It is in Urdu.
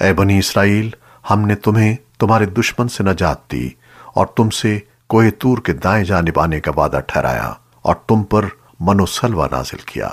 اے بنی اسرائیل، ہم نے تمہیں تمہارے دشمن سے نجات دی اور تم سے کوہ تور کے دائیں جانب آنے کا وعدہ ٹھہرایا اور تم پر من و سلوہ نازل کیا۔